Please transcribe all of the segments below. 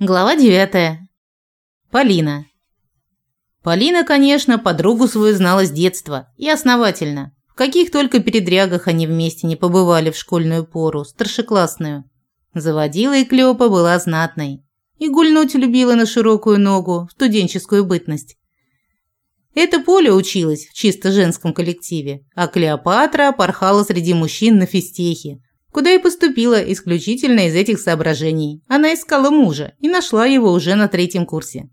Глава 9. Полина. Полина, конечно, подругу свою знала с детства и основательно. В каких только передрягах они вместе не побывали в школьную пору, старшеклассную. Заводила и Клёпа была знатной. И гульнуть любила на широкую ногу, в студенческую бытность. Это Поля училась в чисто женском коллективе, а Клеопатра порхала среди мужчин на физтехе, куда и поступила исключительно из этих соображений. Она искала мужа и нашла его уже на третьем курсе.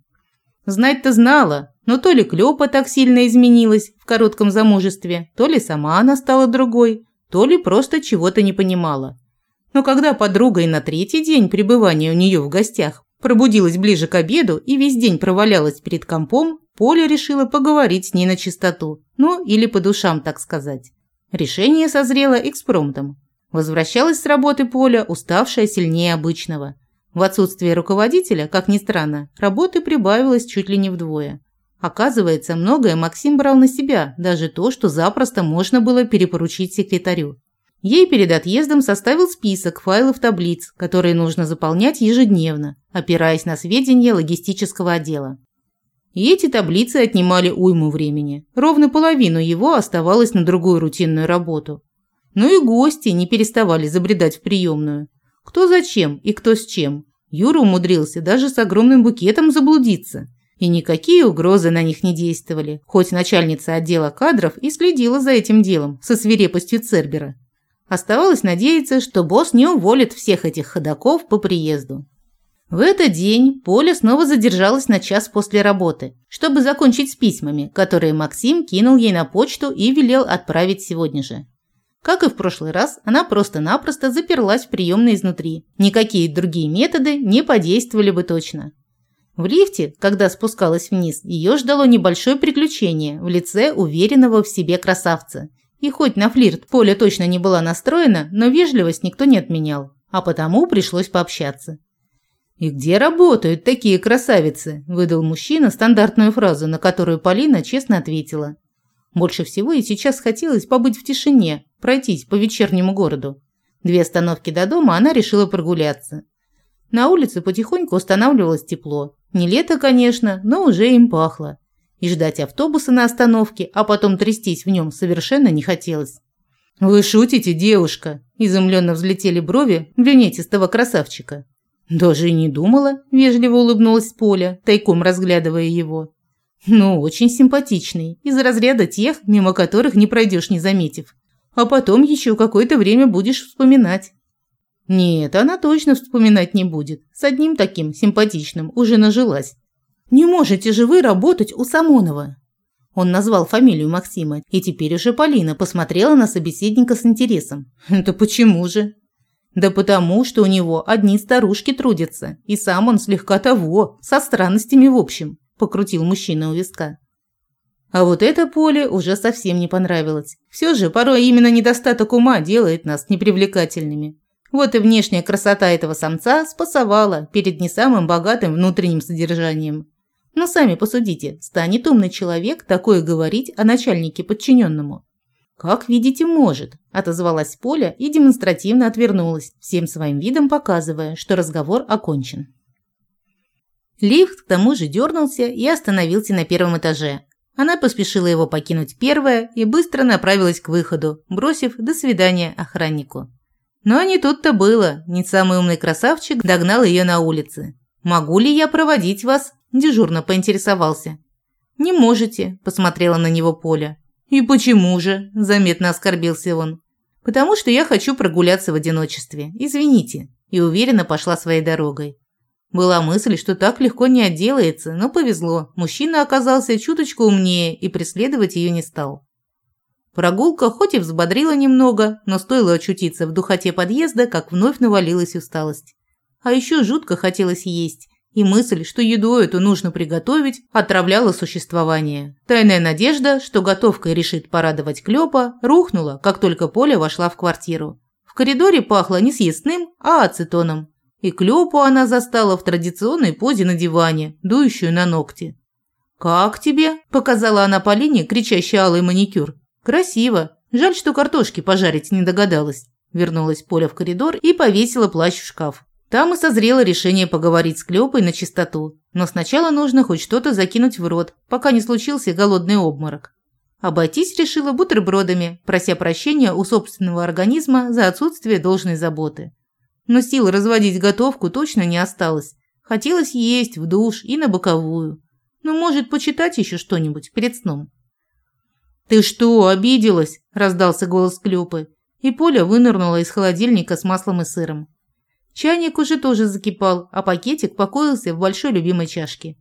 Знать-то знала, но то ли Клёпа так сильно изменилась в коротком замужестве, то ли сама она стала другой, то ли просто чего-то не понимала. Но когда подруга и на третий день пребывания у нее в гостях пробудилась ближе к обеду и весь день провалялась перед компом, Поля решила поговорить с ней на чистоту, ну или по душам, так сказать. Решение созрело экспромтом. Возвращалась с работы Поля, уставшая сильнее обычного. В отсутствие руководителя, как ни странно, работы прибавилось чуть ли не вдвое. Оказывается, многое Максим брал на себя, даже то, что запросто можно было перепоручить секретарю. Ей перед отъездом составил список файлов таблиц, которые нужно заполнять ежедневно, опираясь на сведения логистического отдела. И эти таблицы отнимали уйму времени. Ровно половину его оставалось на другую рутинную работу. Ну и гости не переставали забредать в приемную. Кто зачем и кто с чем. Юра умудрился даже с огромным букетом заблудиться. И никакие угрозы на них не действовали, хоть начальница отдела кадров и следила за этим делом со свирепостью Цербера. Оставалось надеяться, что босс не уволит всех этих ходаков по приезду. В этот день Поля снова задержалась на час после работы, чтобы закончить с письмами, которые Максим кинул ей на почту и велел отправить сегодня же. Как и в прошлый раз, она просто-напросто заперлась в приемной изнутри. Никакие другие методы не подействовали бы точно. В лифте, когда спускалась вниз, ее ждало небольшое приключение в лице уверенного в себе красавца. И хоть на флирт Поля точно не была настроена, но вежливость никто не отменял, а потому пришлось пообщаться. «И где работают такие красавицы?» – выдал мужчина стандартную фразу, на которую Полина честно ответила. Больше всего и сейчас хотелось побыть в тишине, пройтись по вечернему городу. Две остановки до дома она решила прогуляться. На улице потихоньку устанавливалось тепло. Не лето, конечно, но уже им пахло. И ждать автобуса на остановке, а потом трястись в нем совершенно не хотелось. «Вы шутите, девушка?» – изумленно взлетели брови брюнетистого красавчика. «Даже и не думала», – вежливо улыбнулась Поля, тайком разглядывая его. Ну, очень симпатичный, из разряда тех, мимо которых не пройдешь, не заметив. А потом еще какое-то время будешь вспоминать. Нет, она точно вспоминать не будет. С одним таким симпатичным уже нажилась. Не можете же вы работать у Самонова? Он назвал фамилию Максима, и теперь уже Полина посмотрела на собеседника с интересом. Это почему же? Да потому, что у него одни старушки трудятся, и сам он слегка того, со странностями в общем покрутил мужчина у виска. А вот это поле уже совсем не понравилось. Все же порой именно недостаток ума делает нас непривлекательными. Вот и внешняя красота этого самца спасовала перед не самым богатым внутренним содержанием. Но сами посудите, станет умный человек такое говорить о начальнике подчиненному. «Как видите, может», – отозвалась Поля и демонстративно отвернулась, всем своим видом показывая, что разговор окончен. Лифт к тому же дернулся и остановился на первом этаже. Она поспешила его покинуть первая и быстро направилась к выходу, бросив «до свидания» охраннику. Но не тут-то было. Не самый умный красавчик догнал ее на улице. «Могу ли я проводить вас?» – дежурно поинтересовался. «Не можете», – посмотрела на него Поля. «И почему же?» – заметно оскорбился он. «Потому что я хочу прогуляться в одиночестве. Извините». И уверенно пошла своей дорогой. Была мысль, что так легко не отделается, но повезло. Мужчина оказался чуточку умнее и преследовать ее не стал. Прогулка хоть и взбодрила немного, но стоило очутиться в духоте подъезда, как вновь навалилась усталость. А еще жутко хотелось есть, и мысль, что еду эту нужно приготовить, отравляла существование. Тайная надежда, что готовкой решит порадовать Клёпа, рухнула, как только Поля вошла в квартиру. В коридоре пахло не съестным, а ацетоном и Клёпу она застала в традиционной позе на диване, дующую на ногти. «Как тебе?» – показала она Полине кричащий алый маникюр. «Красиво. Жаль, что картошки пожарить не догадалась». Вернулась Поля в коридор и повесила плащ в шкаф. Там и созрело решение поговорить с Клёпой на чистоту, но сначала нужно хоть что-то закинуть в рот, пока не случился голодный обморок. Обойтись решила бутербродами, прося прощения у собственного организма за отсутствие должной заботы. Но сил разводить готовку точно не осталось. Хотелось есть в душ и на боковую. Ну, может, почитать еще что-нибудь перед сном. «Ты что, обиделась?» – раздался голос Клёпы, и Поля вынырнула из холодильника с маслом и сыром. Чайник уже тоже закипал, а пакетик покоился в большой любимой чашке.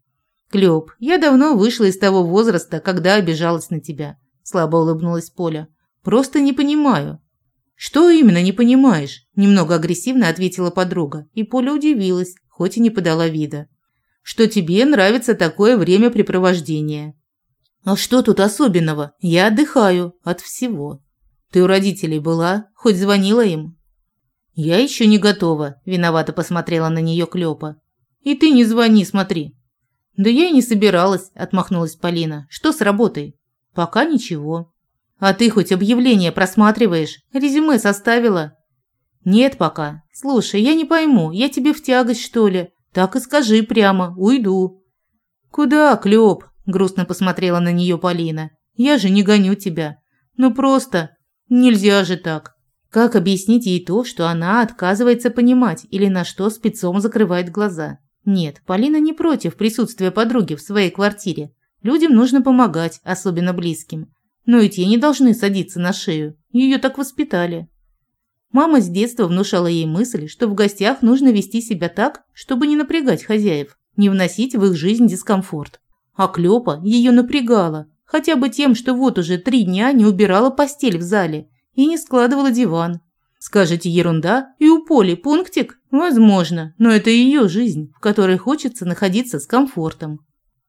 «Клёп, я давно вышла из того возраста, когда обижалась на тебя», – слабо улыбнулась Поля. «Просто не понимаю». «Что именно не понимаешь?» – немного агрессивно ответила подруга, и Поля удивилась, хоть и не подала вида. «Что тебе нравится такое времяпрепровождение». «А что тут особенного? Я отдыхаю от всего». «Ты у родителей была? Хоть звонила им?» «Я еще не готова», – виновато посмотрела на нее Клёпа. «И ты не звони, смотри». «Да я и не собиралась», – отмахнулась Полина. «Что с работой?» «Пока ничего». «А ты хоть объявление просматриваешь? Резюме составила?» «Нет пока. Слушай, я не пойму, я тебе в тягость, что ли? Так и скажи прямо, уйду». «Куда, Клёп?» – грустно посмотрела на нее Полина. «Я же не гоню тебя. Ну просто, нельзя же так». Как объяснить ей то, что она отказывается понимать или на что спецом закрывает глаза? Нет, Полина не против присутствия подруги в своей квартире. Людям нужно помогать, особенно близким. Но и те не должны садиться на шею. Ее так воспитали. Мама с детства внушала ей мысль, что в гостях нужно вести себя так, чтобы не напрягать хозяев, не вносить в их жизнь дискомфорт. А Клёпа ее напрягала, хотя бы тем, что вот уже три дня не убирала постель в зале и не складывала диван. Скажете ерунда, и у Поли пунктик? Возможно, но это ее жизнь, в которой хочется находиться с комфортом.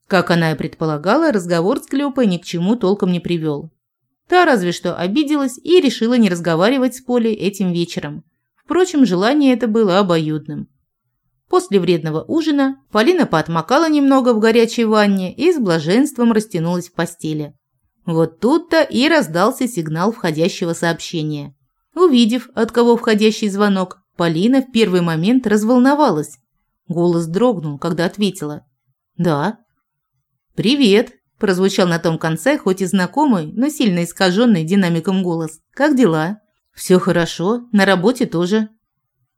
Как она и предполагала, разговор с Клёпой ни к чему толком не привел. Та разве что обиделась и решила не разговаривать с Полей этим вечером. Впрочем, желание это было обоюдным. После вредного ужина Полина поотмокала немного в горячей ванне и с блаженством растянулась в постели. Вот тут-то и раздался сигнал входящего сообщения. Увидев, от кого входящий звонок, Полина в первый момент разволновалась. Голос дрогнул, когда ответила. «Да». «Привет», – прозвучал на том конце, хоть и знакомый, но сильно искаженный динамиком голос. «Как дела?» «Все хорошо, на работе тоже».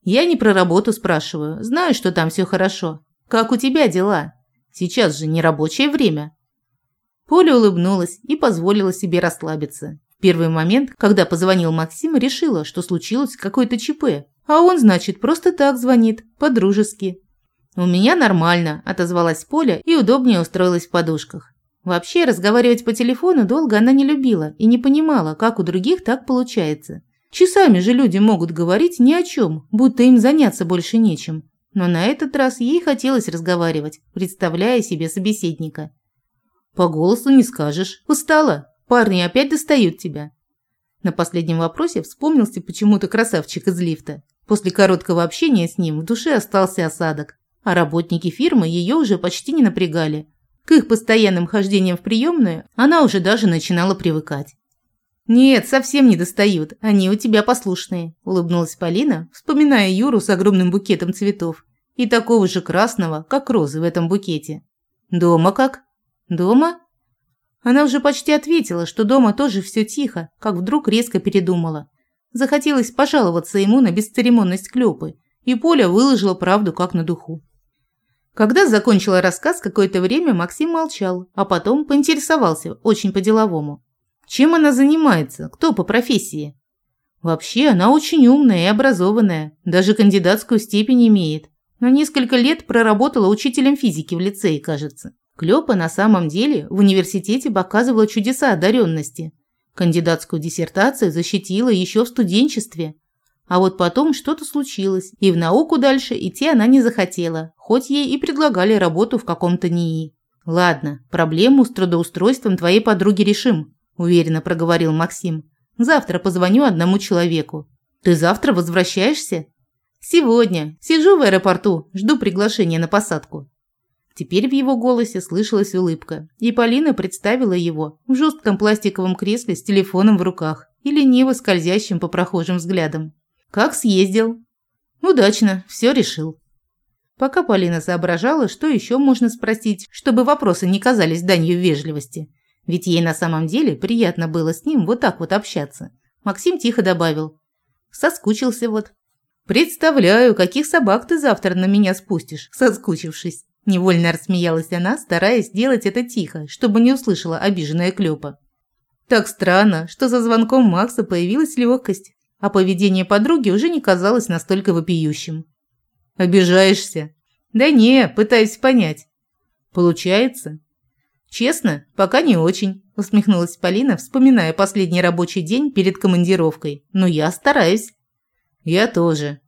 «Я не про работу спрашиваю, знаю, что там все хорошо. Как у тебя дела? Сейчас же не рабочее время». Поля улыбнулась и позволила себе расслабиться. В первый момент, когда позвонил Максим, решила, что случилось какое-то ЧП. А он, значит, просто так звонит, по-дружески. «У меня нормально», – отозвалась Поля и удобнее устроилась в подушках. Вообще, разговаривать по телефону долго она не любила и не понимала, как у других так получается. Часами же люди могут говорить ни о чем, будто им заняться больше нечем. Но на этот раз ей хотелось разговаривать, представляя себе собеседника. По голосу не скажешь. Устала? Парни опять достают тебя. На последнем вопросе вспомнился почему-то красавчик из лифта. После короткого общения с ним в душе остался осадок, а работники фирмы ее уже почти не напрягали. К их постоянным хождениям в приемную она уже даже начинала привыкать. «Нет, совсем не достают, они у тебя послушные», – улыбнулась Полина, вспоминая Юру с огромным букетом цветов и такого же красного, как розы в этом букете. «Дома как?» «Дома?» Она уже почти ответила, что дома тоже все тихо, как вдруг резко передумала. Захотелось пожаловаться ему на бесцеремонность Клёпы, и Поля выложила правду как на духу. Когда закончила рассказ, какое-то время Максим молчал, а потом поинтересовался, очень по-деловому. Чем она занимается? Кто по профессии? Вообще, она очень умная и образованная, даже кандидатскую степень имеет. На несколько лет проработала учителем физики в лицее, кажется. Клёпа на самом деле в университете показывала чудеса одаренности. Кандидатскую диссертацию защитила еще в студенчестве. А вот потом что-то случилось, и в науку дальше идти она не захотела, хоть ей и предлагали работу в каком-то НИИ. «Ладно, проблему с трудоустройством твоей подруги решим», – уверенно проговорил Максим. «Завтра позвоню одному человеку». «Ты завтра возвращаешься?» «Сегодня. Сижу в аэропорту, жду приглашения на посадку». Теперь в его голосе слышалась улыбка, и Полина представила его в жестком пластиковом кресле с телефоном в руках и лениво скользящим по прохожим взглядом. «Как съездил?» Удачно, все решил. Пока Полина соображала, что еще можно спросить, чтобы вопросы не казались данью вежливости. Ведь ей на самом деле приятно было с ним вот так вот общаться. Максим тихо добавил. Соскучился вот. Представляю, каких собак ты завтра на меня спустишь, соскучившись. Невольно рассмеялась она, стараясь сделать это тихо, чтобы не услышала обиженная Клёпа. Так странно, что за звонком Макса появилась легкость, а поведение подруги уже не казалось настолько вопиющим. «Обижаешься?» «Да не, пытаюсь понять». «Получается?» «Честно, пока не очень», – усмехнулась Полина, вспоминая последний рабочий день перед командировкой. «Но я стараюсь». «Я тоже».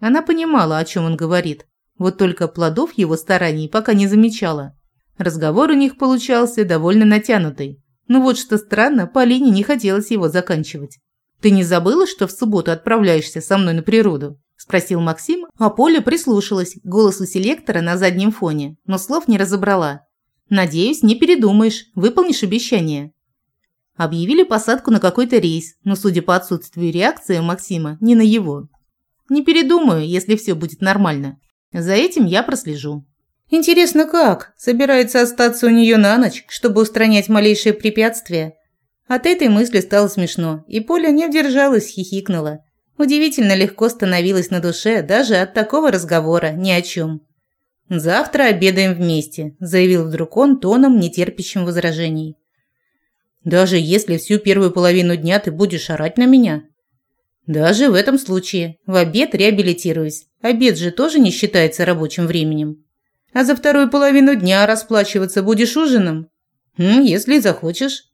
Она понимала, о чем он говорит, вот только плодов его стараний пока не замечала. Разговор у них получался довольно натянутый. Но вот что странно, Полине не хотелось его заканчивать. «Ты не забыла, что в субботу отправляешься со мной на природу?» – спросил Максим, а Поля прислушалась к голосу селектора на заднем фоне, но слов не разобрала. «Надеюсь, не передумаешь, выполнишь обещание». Объявили посадку на какой-то рейс, но, судя по отсутствию реакции Максима, не на его. «Не передумаю, если все будет нормально. За этим я прослежу». Интересно, как? Собирается остаться у нее на ночь, чтобы устранять малейшие препятствия? От этой мысли стало смешно, и Поля не удержалась, хихикнула. Удивительно легко становилось на душе даже от такого разговора ни о чем. «Завтра обедаем вместе», – заявил вдруг он тоном, нетерпящим возражений. «Даже если всю первую половину дня ты будешь орать на меня?» «Даже в этом случае. В обед реабилитируюсь. Обед же тоже не считается рабочим временем». А за вторую половину дня расплачиваться будешь ужином? Если захочешь.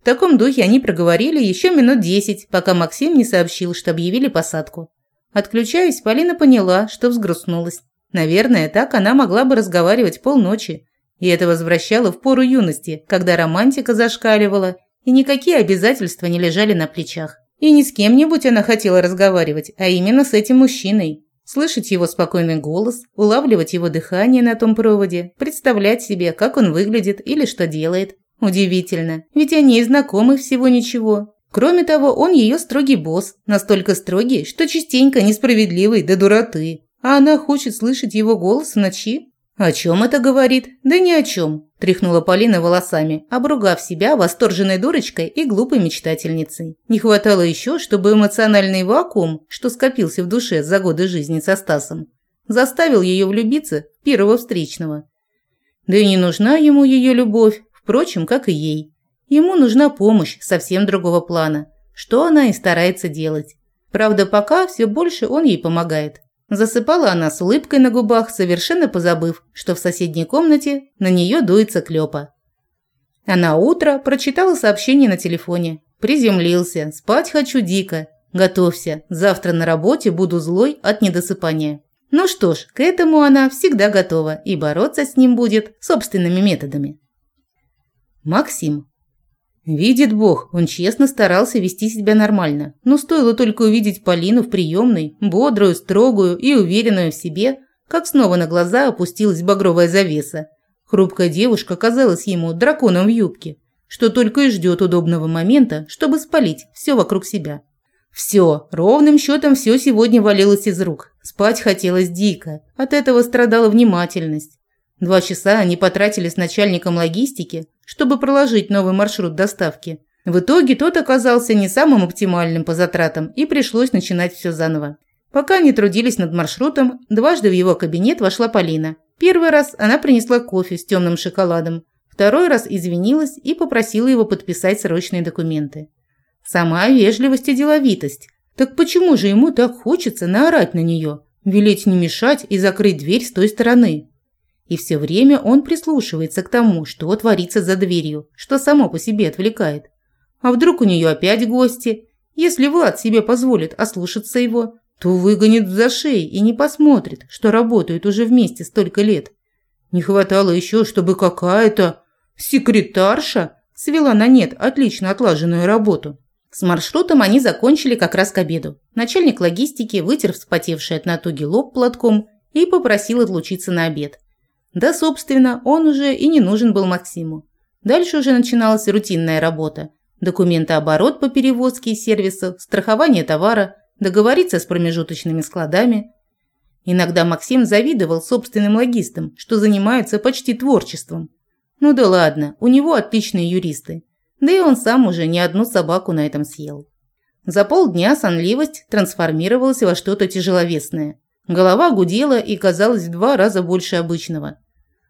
В таком духе они проговорили еще минут десять, пока Максим не сообщил, что объявили посадку. Отключаясь, Полина поняла, что взгрустнулась. Наверное, так она могла бы разговаривать полночи. И это возвращало в пору юности, когда романтика зашкаливала, и никакие обязательства не лежали на плечах. И не с кем-нибудь она хотела разговаривать, а именно с этим мужчиной слышать его спокойный голос, улавливать его дыхание на том проводе, представлять себе, как он выглядит или что делает. Удивительно, ведь они и знакомы всего ничего. Кроме того, он ее строгий босс, настолько строгий, что частенько несправедливый до дуроты. А она хочет слышать его голос в ночи? «О чем это говорит?» «Да ни о чем», – тряхнула Полина волосами, обругав себя восторженной дурочкой и глупой мечтательницей. Не хватало еще, чтобы эмоциональный вакуум, что скопился в душе за годы жизни со Стасом, заставил ее влюбиться первого встречного. Да и не нужна ему ее любовь, впрочем, как и ей. Ему нужна помощь совсем другого плана, что она и старается делать. Правда, пока все больше он ей помогает. Засыпала она с улыбкой на губах, совершенно позабыв, что в соседней комнате на нее дуется клёпа. А на утро прочитала сообщение на телефоне. Приземлился. Спать хочу дико. Готовься. Завтра на работе буду злой от недосыпания. Ну что ж, к этому она всегда готова и бороться с ним будет собственными методами. Максим. Видит Бог, он честно старался вести себя нормально. Но стоило только увидеть Полину в приемной, бодрую, строгую и уверенную в себе, как снова на глаза опустилась багровая завеса. Хрупкая девушка казалась ему драконом в юбке, что только и ждет удобного момента, чтобы спалить все вокруг себя. Все, ровным счетом все сегодня валилось из рук. Спать хотелось дико, от этого страдала внимательность. Два часа они потратили с начальником логистики, чтобы проложить новый маршрут доставки. В итоге тот оказался не самым оптимальным по затратам, и пришлось начинать все заново. Пока они трудились над маршрутом, дважды в его кабинет вошла Полина. Первый раз она принесла кофе с темным шоколадом, второй раз извинилась и попросила его подписать срочные документы. Сама вежливость и деловитость. Так почему же ему так хочется наорать на нее, велеть не мешать и закрыть дверь с той стороны? И все время он прислушивается к тому, что творится за дверью, что само по себе отвлекает. А вдруг у нее опять гости? Если Влад себе позволит ослушаться его, то выгонит за шеи и не посмотрит, что работают уже вместе столько лет. Не хватало еще, чтобы какая-то секретарша свела на нет отлично отлаженную работу. С маршрутом они закончили как раз к обеду. Начальник логистики вытер вспотевший от натуги лоб платком и попросил отлучиться на обед. Да, собственно, он уже и не нужен был Максиму. Дальше уже начиналась рутинная работа. Документооборот по перевозке из сервисов, страхование товара, договориться с промежуточными складами. Иногда Максим завидовал собственным логистам, что занимаются почти творчеством. Ну да ладно, у него отличные юристы. Да и он сам уже не одну собаку на этом съел. За полдня сонливость трансформировалась во что-то тяжеловесное. Голова гудела и казалась в два раза больше обычного.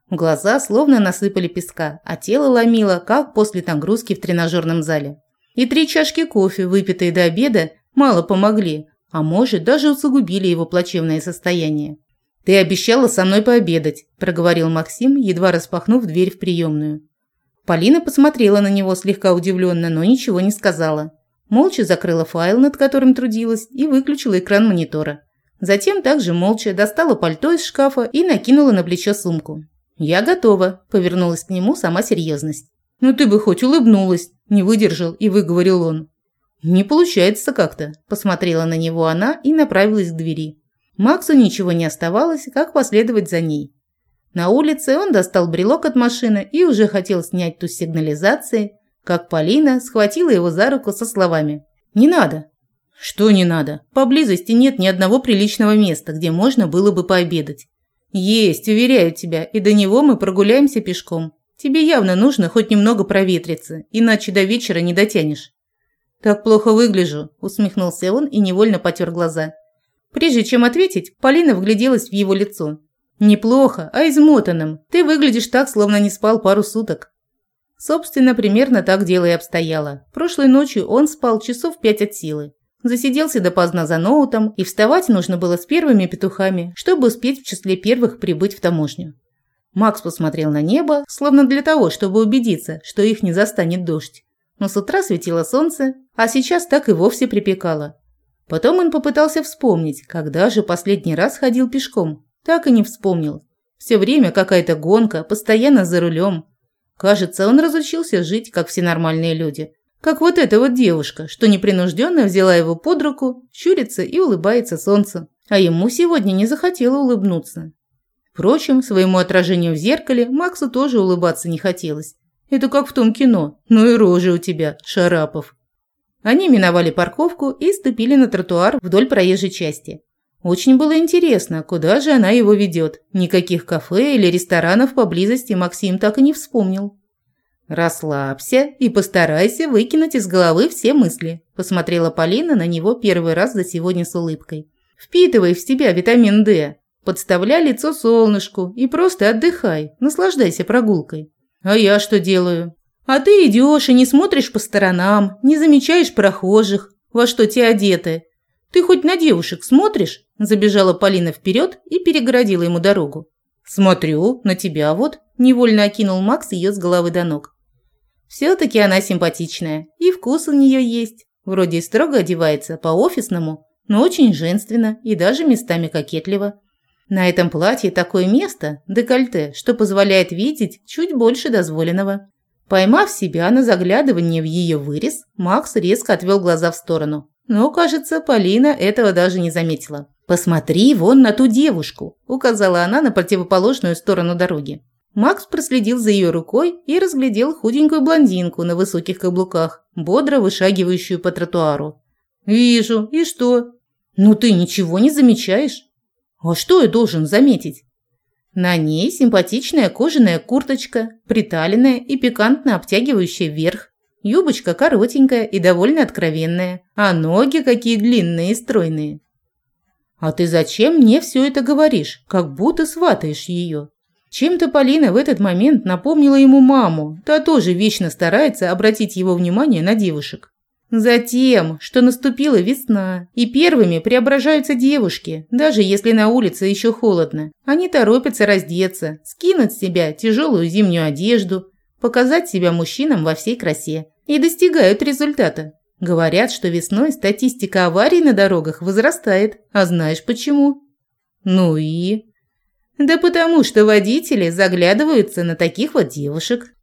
Глаза словно насыпали песка, а тело ломило, как после нагрузки в тренажерном зале. И три чашки кофе, выпитые до обеда, мало помогли, а может, даже усугубили его плачевное состояние. «Ты обещала со мной пообедать», – проговорил Максим, едва распахнув дверь в приемную. Полина посмотрела на него слегка удивленно, но ничего не сказала. Молча закрыла файл, над которым трудилась, и выключила экран монитора. Затем также молча достала пальто из шкафа и накинула на плечо сумку. «Я готова», – повернулась к нему сама серьезность. «Ну ты бы хоть улыбнулась», – не выдержал и выговорил он. «Не получается как-то», – посмотрела на него она и направилась к двери. Максу ничего не оставалось, как последовать за ней. На улице он достал брелок от машины и уже хотел снять ту сигнализации, как Полина схватила его за руку со словами «Не надо». «Что не надо? Поблизости нет ни одного приличного места, где можно было бы пообедать. Есть, уверяю тебя, и до него мы прогуляемся пешком. Тебе явно нужно хоть немного проветриться, иначе до вечера не дотянешь». «Так плохо выгляжу», – усмехнулся он и невольно потер глаза. Прежде чем ответить, Полина вгляделась в его лицо. «Неплохо, а измотанным. Ты выглядишь так, словно не спал пару суток». Собственно, примерно так дело и обстояло. Прошлой ночью он спал часов пять от силы. Засиделся допоздна за ноутом, и вставать нужно было с первыми петухами, чтобы успеть в числе первых прибыть в таможню. Макс посмотрел на небо, словно для того, чтобы убедиться, что их не застанет дождь. Но с утра светило солнце, а сейчас так и вовсе припекало. Потом он попытался вспомнить, когда же последний раз ходил пешком. Так и не вспомнил. Все время какая-то гонка, постоянно за рулем. Кажется, он разучился жить, как все нормальные люди. Как вот эта вот девушка, что непринужденно взяла его под руку, щурится и улыбается солнцу. А ему сегодня не захотело улыбнуться. Впрочем, своему отражению в зеркале Максу тоже улыбаться не хотелось. Это как в том кино. Ну и рожи у тебя, Шарапов. Они миновали парковку и ступили на тротуар вдоль проезжей части. Очень было интересно, куда же она его ведет. Никаких кафе или ресторанов поблизости Максим так и не вспомнил. «Расслабься и постарайся выкинуть из головы все мысли», – посмотрела Полина на него первый раз за сегодня с улыбкой. «Впитывай в себя витамин D, подставляй лицо солнышку и просто отдыхай, наслаждайся прогулкой». «А я что делаю?» «А ты идешь и не смотришь по сторонам, не замечаешь прохожих, во что те одеты. Ты хоть на девушек смотришь?» – забежала Полина вперед и перегородила ему дорогу. «Смотрю, на тебя вот», – невольно окинул Макс ее с головы до ног. Все-таки она симпатичная, и вкус у нее есть. Вроде и строго одевается, по-офисному, но очень женственно и даже местами кокетливо. На этом платье такое место, декольте, что позволяет видеть чуть больше дозволенного. Поймав себя на заглядывание в ее вырез, Макс резко отвел глаза в сторону. Но, кажется, Полина этого даже не заметила. «Посмотри вон на ту девушку», – указала она на противоположную сторону дороги. Макс проследил за ее рукой и разглядел худенькую блондинку на высоких каблуках, бодро вышагивающую по тротуару. «Вижу. И что?» «Ну ты ничего не замечаешь?» «А что я должен заметить?» На ней симпатичная кожаная курточка, приталенная и пикантно обтягивающая вверх. Юбочка коротенькая и довольно откровенная, а ноги какие длинные и стройные. «А ты зачем мне все это говоришь, как будто сватаешь ее?» Чем-то Полина в этот момент напомнила ему маму, та тоже вечно старается обратить его внимание на девушек. Затем, что наступила весна, и первыми преображаются девушки, даже если на улице еще холодно. Они торопятся раздеться, скинуть с себя тяжелую зимнюю одежду, показать себя мужчинам во всей красе. И достигают результата. Говорят, что весной статистика аварий на дорогах возрастает. А знаешь почему? Ну и... Да потому что водители заглядываются на таких вот девушек.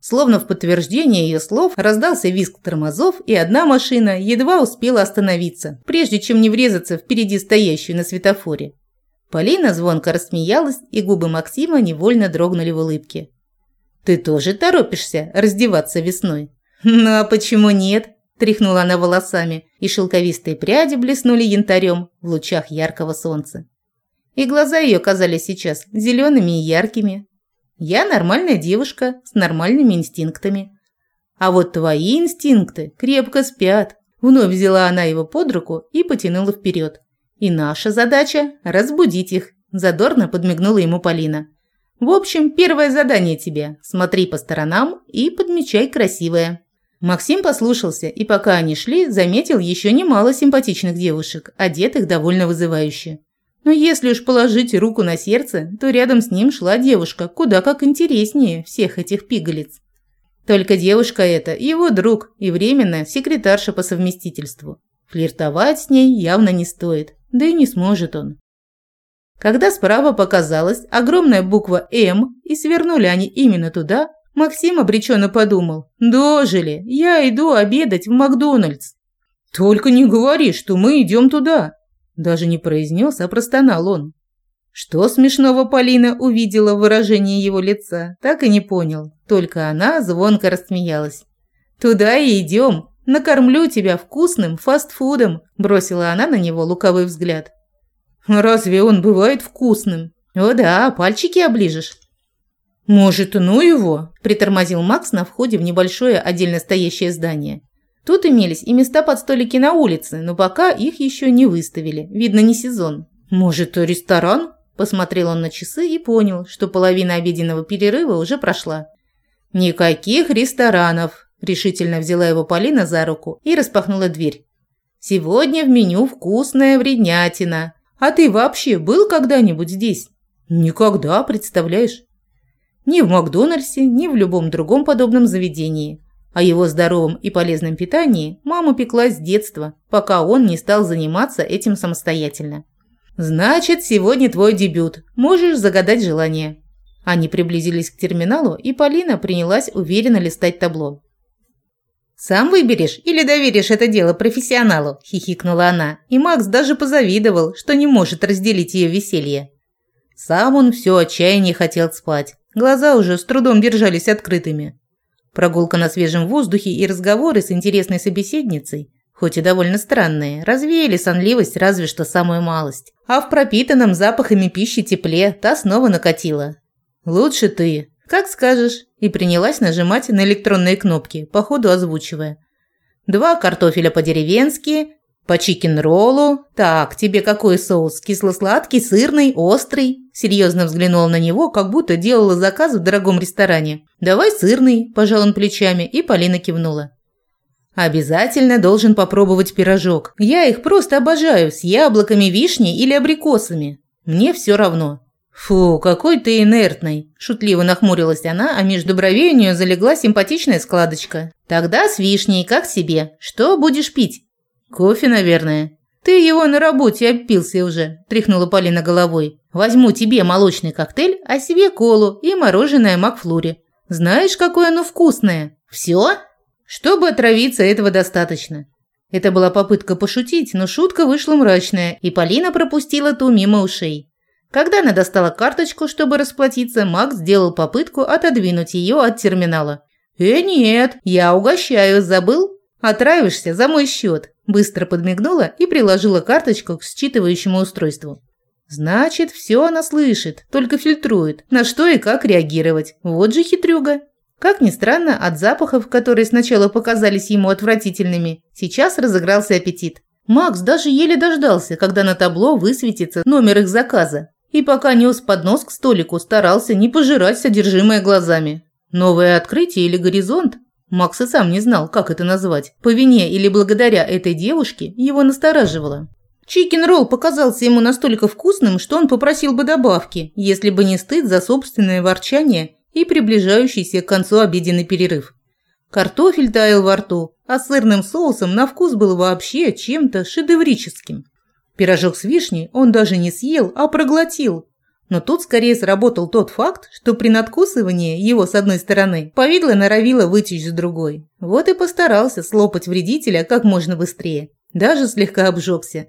Словно в подтверждение ее слов раздался визг тормозов, и одна машина едва успела остановиться, прежде чем не врезаться впереди стоящую на светофоре. Полина звонко рассмеялась, и губы Максима невольно дрогнули в улыбке. «Ты тоже торопишься раздеваться весной?» «Ну а почему нет? тряхнула она волосами, и шелковистые пряди блеснули янтарем в лучах яркого солнца. И глаза ее казались сейчас зелеными и яркими. Я нормальная девушка с нормальными инстинктами. А вот твои инстинкты крепко спят. Вновь взяла она его под руку и потянула вперед. И наша задача – разбудить их. Задорно подмигнула ему Полина. В общем, первое задание тебе – смотри по сторонам и подмечай красивое. Максим послушался, и пока они шли, заметил еще немало симпатичных девушек, одетых довольно вызывающе. Но если уж положить руку на сердце, то рядом с ним шла девушка, куда как интереснее всех этих пигалиц. Только девушка эта – его друг и временно секретарша по совместительству. Флиртовать с ней явно не стоит, да и не сможет он. Когда справа показалась огромная буква «М» и свернули они именно туда, Максим обреченно подумал «Дожили, я иду обедать в Макдональдс». «Только не говори, что мы идем туда», даже не произнес, а простонал он. Что смешного Полина увидела в выражении его лица, так и не понял. Только она звонко рассмеялась. «Туда и идем. Накормлю тебя вкусным фастфудом», – бросила она на него луковый взгляд. «Разве он бывает вкусным?» «О да, пальчики оближешь». «Может, ну его?» – притормозил Макс на входе в небольшое отдельно стоящее здание. Тут имелись и места под столики на улице, но пока их еще не выставили. Видно, не сезон. «Может, ресторан?» Посмотрел он на часы и понял, что половина обеденного перерыва уже прошла. «Никаких ресторанов!» – решительно взяла его Полина за руку и распахнула дверь. «Сегодня в меню вкусная вреднятина. А ты вообще был когда-нибудь здесь?» «Никогда, представляешь?» Ни в Макдональдсе, ни в любом другом подобном заведении. О его здоровом и полезном питании мама пеклась с детства, пока он не стал заниматься этим самостоятельно. «Значит, сегодня твой дебют. Можешь загадать желание». Они приблизились к терминалу, и Полина принялась уверенно листать табло. «Сам выберешь или доверишь это дело профессионалу?» – хихикнула она, и Макс даже позавидовал, что не может разделить ее веселье. Сам он все отчаяние хотел спать. Глаза уже с трудом держались открытыми. Прогулка на свежем воздухе и разговоры с интересной собеседницей, хоть и довольно странные, развеяли сонливость разве что самую малость. А в пропитанном запахами пищи тепле та снова накатила. «Лучше ты. Как скажешь». И принялась нажимать на электронные кнопки, по ходу озвучивая. «Два картофеля по-деревенски, по чикен-роллу. Так, тебе какой соус? Кисло-сладкий, сырный, острый?» Серьезно взглянула на него, как будто делала заказ в дорогом ресторане. «Давай сырный», – пожал он плечами, и Полина кивнула. «Обязательно должен попробовать пирожок. Я их просто обожаю, с яблоками, вишней или абрикосами. Мне все равно». «Фу, какой ты инертный!» – шутливо нахмурилась она, а между бровей у нее залегла симпатичная складочка. «Тогда с вишней, как себе. Что будешь пить?» «Кофе, наверное». «Ты его на работе обпился уже», – тряхнула Полина головой. «Возьму тебе молочный коктейль, а себе колу и мороженое Макфлури. Знаешь, какое оно вкусное?» «Все?» Чтобы отравиться, этого достаточно. Это была попытка пошутить, но шутка вышла мрачная, и Полина пропустила ту мимо ушей. Когда она достала карточку, чтобы расплатиться, Макс сделал попытку отодвинуть ее от терминала. «Э, нет, я угощаю, забыл? Отравишься за мой счет. Быстро подмигнула и приложила карточку к считывающему устройству. Значит, все она слышит, только фильтрует, на что и как реагировать. Вот же хитрюга. Как ни странно, от запахов, которые сначала показались ему отвратительными, сейчас разыгрался аппетит. Макс даже еле дождался, когда на табло высветится номер их заказа. И пока нес поднос к столику, старался не пожирать содержимое глазами. Новое открытие или горизонт? Макс и сам не знал, как это назвать. По вине или благодаря этой девушке его настораживало. Чикен-ролл показался ему настолько вкусным, что он попросил бы добавки, если бы не стыд за собственное ворчание и приближающийся к концу обеденный перерыв. Картофель таял во рту, а сырным соусом на вкус был вообще чем-то шедеврическим. Пирожок с вишней он даже не съел, а проглотил, но тут скорее сработал тот факт, что при надкусывании его с одной стороны повидло норовило вытечь с другой. Вот и постарался слопать вредителя как можно быстрее. Даже слегка обжегся.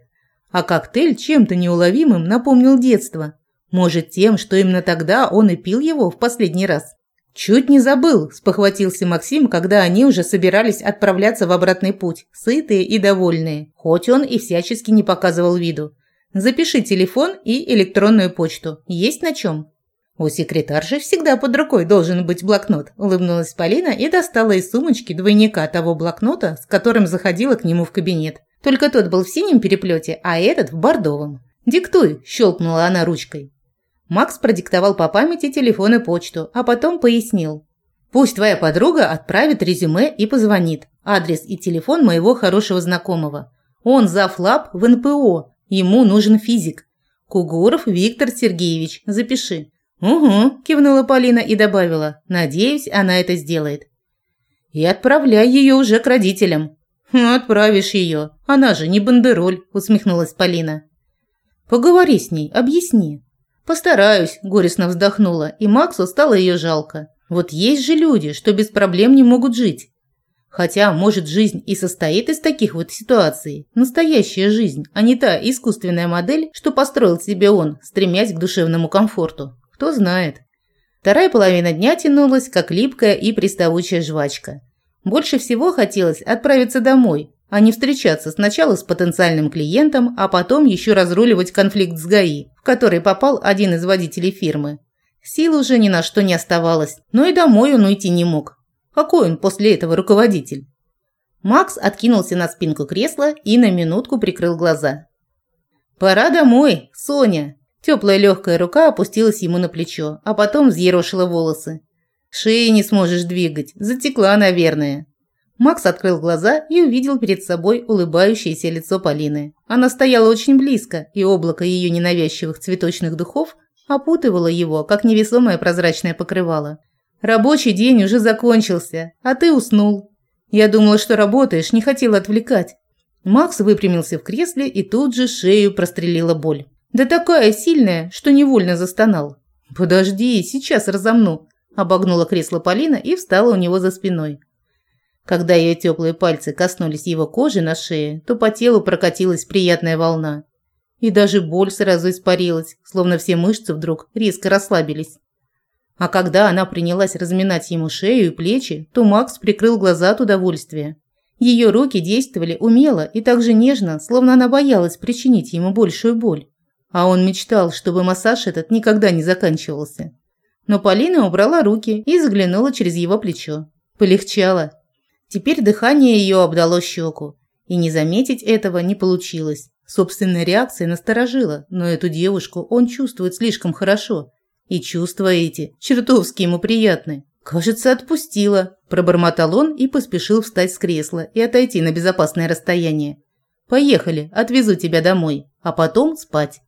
А коктейль чем-то неуловимым напомнил детство. Может, тем, что именно тогда он и пил его в последний раз. Чуть не забыл, спохватился Максим, когда они уже собирались отправляться в обратный путь, сытые и довольные, хоть он и всячески не показывал виду. Запиши телефон и электронную почту. Есть на чем? У секретарши всегда под рукой должен быть блокнот, улыбнулась Полина и достала из сумочки двойника того блокнота, с которым заходила к нему в кабинет. Только тот был в синем переплете, а этот в бордовом. «Диктуй», – щелкнула она ручкой. Макс продиктовал по памяти телефон и почту, а потом пояснил. «Пусть твоя подруга отправит резюме и позвонит. Адрес и телефон моего хорошего знакомого. Он завлаб в НПО. Ему нужен физик. Кугуров Виктор Сергеевич. Запиши». «Угу», – кивнула Полина и добавила. «Надеюсь, она это сделает». «И отправляй ее уже к родителям». «Отправишь ее. Она же не бандероль», – усмехнулась Полина. «Поговори с ней, объясни». «Постараюсь», – горестно вздохнула, и Максу стало ее жалко. «Вот есть же люди, что без проблем не могут жить». Хотя, может, жизнь и состоит из таких вот ситуаций. Настоящая жизнь, а не та искусственная модель, что построил себе он, стремясь к душевному комфорту. Кто знает. Вторая половина дня тянулась, как липкая и приставучая жвачка. Больше всего хотелось отправиться домой, а не встречаться сначала с потенциальным клиентом, а потом еще разруливать конфликт с ГАИ, в который попал один из водителей фирмы. Сил уже ни на что не оставалось, но и домой он уйти не мог. Какой он после этого руководитель? Макс откинулся на спинку кресла и на минутку прикрыл глаза. «Пора домой, Соня!» Теплая легкая рука опустилась ему на плечо, а потом взъерошила волосы. «Шеи не сможешь двигать, затекла, наверное». Макс открыл глаза и увидел перед собой улыбающееся лицо Полины. Она стояла очень близко, и облако ее ненавязчивых цветочных духов опутывало его, как невесомое прозрачное покрывало. «Рабочий день уже закончился, а ты уснул. Я думала, что работаешь, не хотела отвлекать». Макс выпрямился в кресле и тут же шею прострелила боль. Да такая сильная, что невольно застонал. «Подожди, сейчас разомну», – обогнула кресло Полина и встала у него за спиной. Когда ее теплые пальцы коснулись его кожи на шее, то по телу прокатилась приятная волна. И даже боль сразу испарилась, словно все мышцы вдруг резко расслабились. А когда она принялась разминать ему шею и плечи, то Макс прикрыл глаза от удовольствия. Ее руки действовали умело и так же нежно, словно она боялась причинить ему большую боль. А он мечтал, чтобы массаж этот никогда не заканчивался. Но Полина убрала руки и заглянула через его плечо. Полегчало. Теперь дыхание ее обдало щеку. И не заметить этого не получилось. Собственная реакция насторожила, но эту девушку он чувствует слишком хорошо. И чувства эти чертовски ему приятны. «Кажется, отпустила», – пробормотал он и поспешил встать с кресла и отойти на безопасное расстояние. «Поехали, отвезу тебя домой, а потом спать».